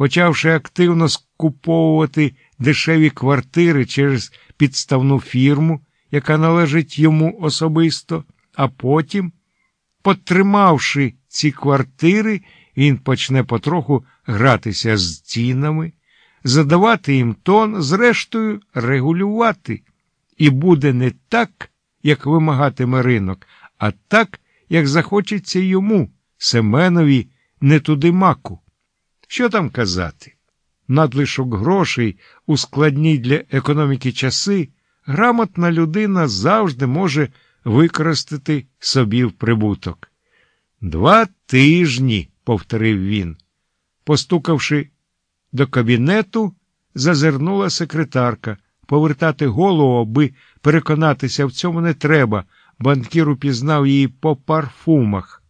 почавши активно скуповувати дешеві квартири через підставну фірму, яка належить йому особисто, а потім, потримавши ці квартири, він почне потроху гратися з цінами, задавати їм тон, зрештою, регулювати. І буде не так, як вимагатиме ринок, а так, як захочеться йому, Семенові, не туди маку. Що там казати? Надлишок грошей у складні для економіки часи грамотна людина завжди може використати собі в прибуток. Два тижні, повторив він. Постукавши до кабінету, зазирнула секретарка. Повертати голову, аби переконатися в цьому не треба. Банкір упізнав її по парфумах.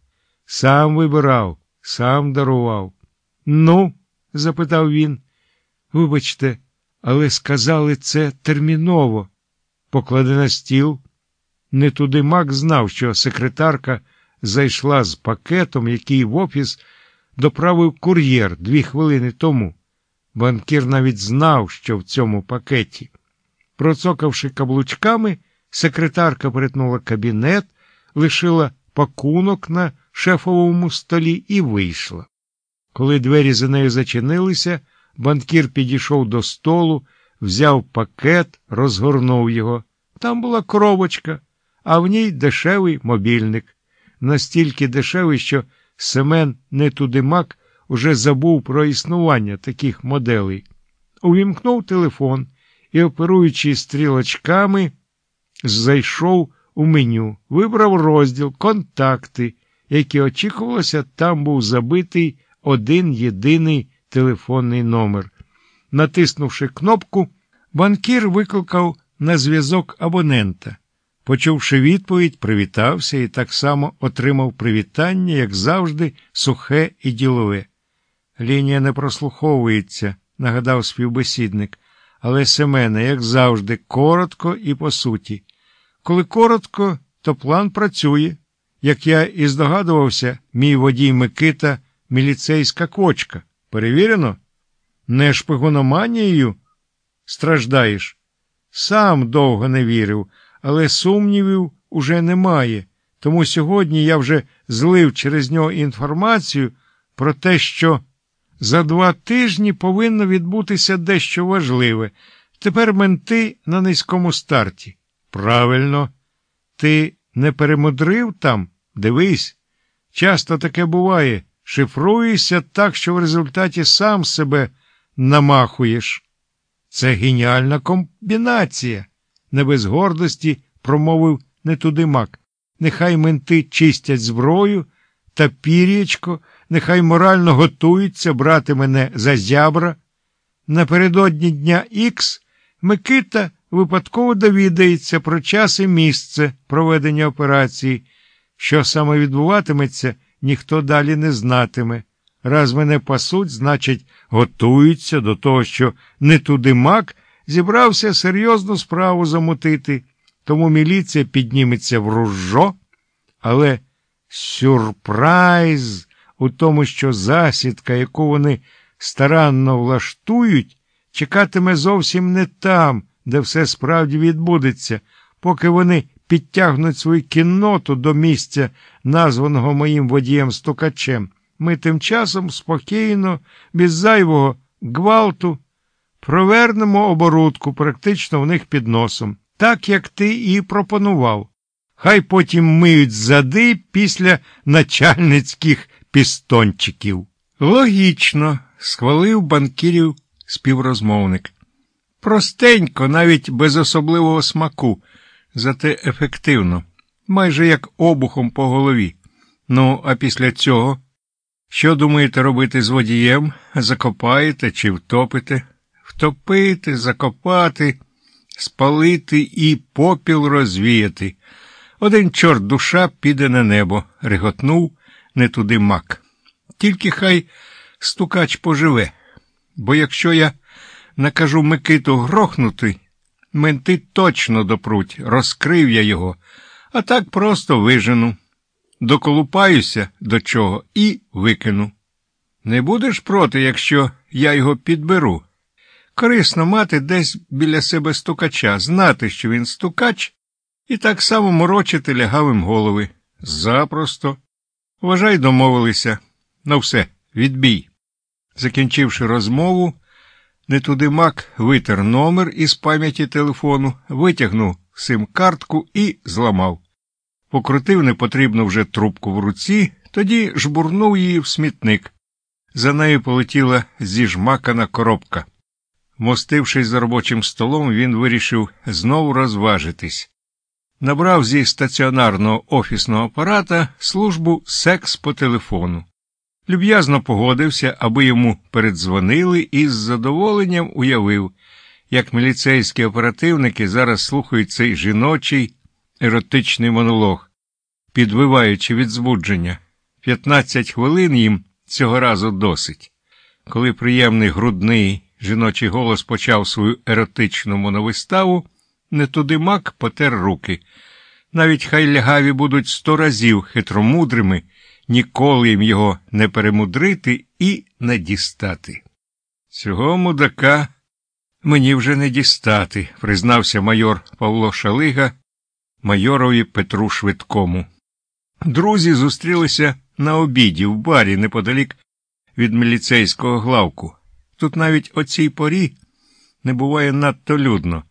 Сам вибирав, сам дарував. Ну? запитав він. Вибачте, але сказали це терміново. Поклади на стіл. Не туди мак знав, що секретарка зайшла з пакетом, який в офіс доправив кур'єр дві хвилини тому. Банкір навіть знав, що в цьому пакеті. Процокавши каблучками, секретарка перетнула кабінет, лишила пакунок на шефовому столі і вийшла. Коли двері за нею зачинилися, банкір підійшов до столу, взяв пакет, розгорнув його. Там була коробочка, а в ній дешевий мобільник. Настільки дешевий, що Семен Нетудимак уже забув про існування таких моделей. Увімкнув телефон і, оперуючи стрілочками, зайшов у меню, вибрав розділ Контакти, який очікувалося, там був забитий один єдиний телефонний номер. Натиснувши кнопку, банкір викликав на зв'язок абонента. Почувши відповідь, привітався і так само отримав привітання, як завжди, сухе і ділове. Лінія не прослуховується, нагадав співбесідник, але Семене, як завжди, коротко і по суті. Коли коротко, то план працює. Як я і здогадувався, мій водій Микита міліцейська квочка. Перевірено? Не шпигономанією страждаєш? Сам довго не вірив, але сумнівів уже немає. Тому сьогодні я вже злив через нього інформацію про те, що за два тижні повинно відбутися дещо важливе. Тепер менти на низькому старті. Правильно, ти не перемудрив там? Дивись. Часто таке буває. Шифруєшся так, що в результаті сам себе намахуєш. Це геніальна комбінація, не без гордості промовив не туди мак. Нехай менти чистять зброю та пір'ячко, нехай морально готуються брати мене за зябра. Напередодні дня Ікс Микита випадково довідається про час і місце проведення операції. Що саме відбуватиметься, ніхто далі не знатиме. Раз мене пасуть, значить, готуються до того, що не туди мак зібрався серйозну справу замутити, тому міліція підніметься в ружжо, але сюрприз у тому, що засідка, яку вони старанно влаштують, чекатиме зовсім не там, де все справді відбудеться, поки вони підтягнуть свою кінноту до місця, названого моїм водієм стукачем. Ми тим часом спокійно, без зайвого гвалту, провернемо оборудку практично в них під носом, так як ти і пропонував. Хай потім миють зади після начальницьких пістончиків. Логічно, схвалив банкірів співрозмовник. Простенько, навіть без особливого смаку, зате ефективно, майже як обухом по голові. Ну, а після цього, що думаєте робити з водієм? Закопаєте чи втопите? Втопити, закопати, спалити і попіл розвіяти. Один чорт душа піде на небо, реготнув не туди мак. Тільки хай стукач поживе, бо якщо я накажу Микиту грохнути, менти точно допруть, розкрив я його, а так просто вижену. Доколупаюся до чого і викину. Не будеш проти, якщо я його підберу. Корисно мати десь біля себе стукача, знати, що він стукач, і так само морочити лягавим голови. Запросто. Вважай, домовилися. Ну все, відбій. Закінчивши розмову, не туди мак витер номер із пам'яті телефону, витягнув сим-картку і зламав. Покрутив непотрібну вже трубку в руці, тоді жбурнув її в смітник. За нею полетіла зіжмакана коробка. Мостившись за робочим столом, він вирішив знову розважитись. Набрав зі стаціонарного офісного апарата службу секс по телефону. Люб'язно погодився, аби йому передзвонили, і з задоволенням уявив, як міліцейські оперативники зараз слухають цей жіночий еротичний монолог, підвиваючи від збудження. П'ятнадцять хвилин їм цього разу досить. Коли приємний грудний жіночий голос почав свою еротичну моновиставу, не туди мак потер руки. Навіть хай лягаві будуть сто разів хитромудрими, ніколи їм його не перемудрити і не дістати. Цього мудака мені вже не дістати, признався майор Павло Шалига майорові Петру Швидкому. Друзі зустрілися на обіді в барі неподалік від міліцейського главку. Тут навіть о цій порі не буває надто людно.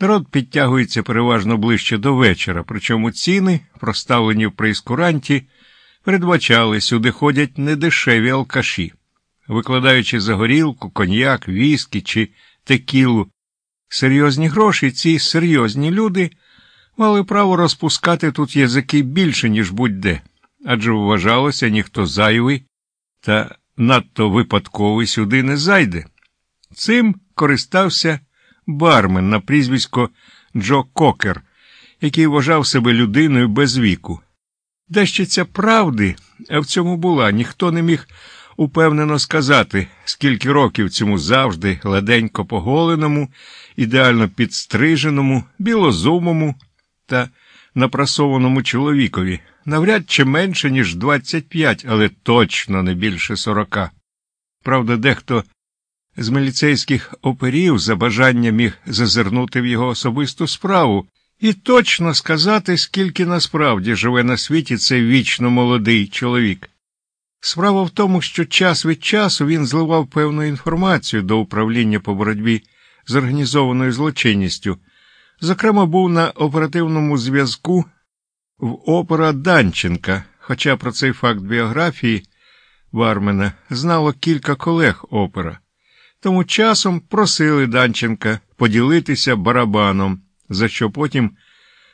Народ підтягується переважно ближче до вечора, причому ціни, проставлені в прейскуранті, передбачали, сюди ходять недешеві алкаші, викладаючи за горілку, коньяк, віскі чи текілу. Серйозні гроші ці серйозні люди мали право розпускати тут язики більше, ніж будь-де, адже вважалося, ніхто зайвий та надто випадковий сюди не зайде. Цим користався бармен на прізвисько Джо Кокер, який вважав себе людиною без віку. Дещиця правди, в цьому була, ніхто не міг упевнено сказати, скільки років цьому завжди гладенько поголеному, ідеально підстриженому, білозумому та напрасованому чоловікові, навряд чи менше, ніж 25, але точно не більше 40. Правда, дехто з міліцейських оперів за бажання міг зазирнути в його особисту справу і точно сказати, скільки насправді живе на світі цей вічно молодий чоловік. Справа в тому, що час від часу він зливав певну інформацію до управління по боротьбі з організованою злочинністю, зокрема, був на оперативному зв'язку в опера Данченка, хоча про цей факт біографії Вармена знало кілька колег опера. Тому часом просили Данченка поділитися барабаном, за що потім